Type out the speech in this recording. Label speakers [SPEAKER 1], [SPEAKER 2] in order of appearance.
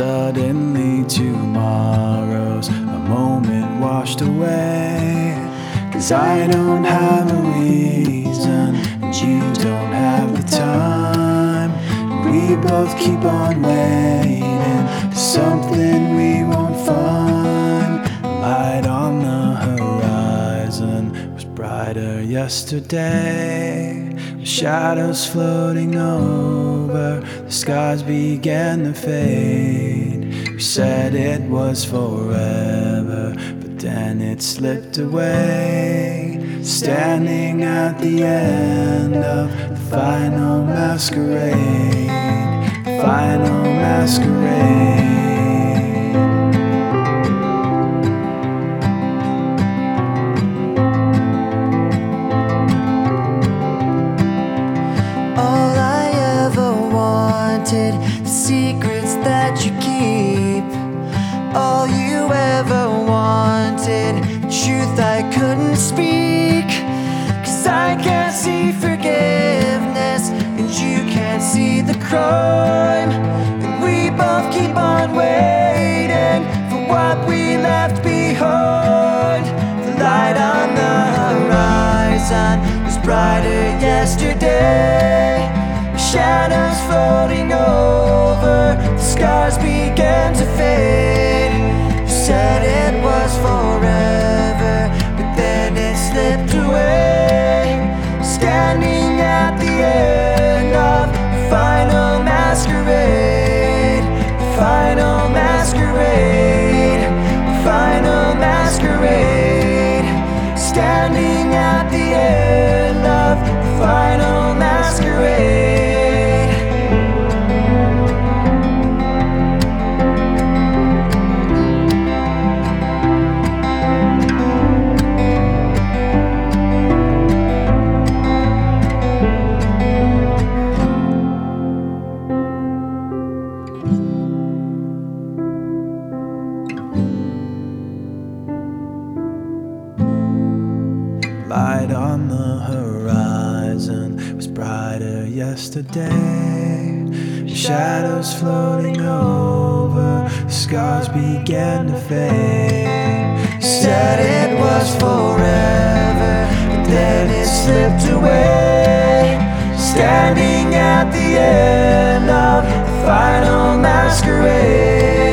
[SPEAKER 1] suddenly tomorrow's a moment washed away. Cause I don't have a reason, and you don't have the time. And we both keep on waiting for something we won't find. Light on the horizon was brighter yesterday. Shadows floating over, the skies began to fade. We said it was forever, but then it slipped away. Standing at the end of the final masquerade, the final masquerade.
[SPEAKER 2] The secrets that you keep. All you ever wanted, the truth I couldn't speak. Cause I can't see forgiveness, and you can't see the crime. And we both keep on waiting for what we left behind. The light on the horizon was brighter yesterday. Shadows floating over, the scars began to fade. You said it was forever, but then it slipped away. Standing at the end of the final masquerade, the final masquerade, the final masquerade. Standing at the end of the final
[SPEAKER 1] Light on the horizon was brighter yesterday. Shadows floating over, scars began to fade.
[SPEAKER 2] Said it was forever, but then it slipped away. Standing at the end of the final masquerade.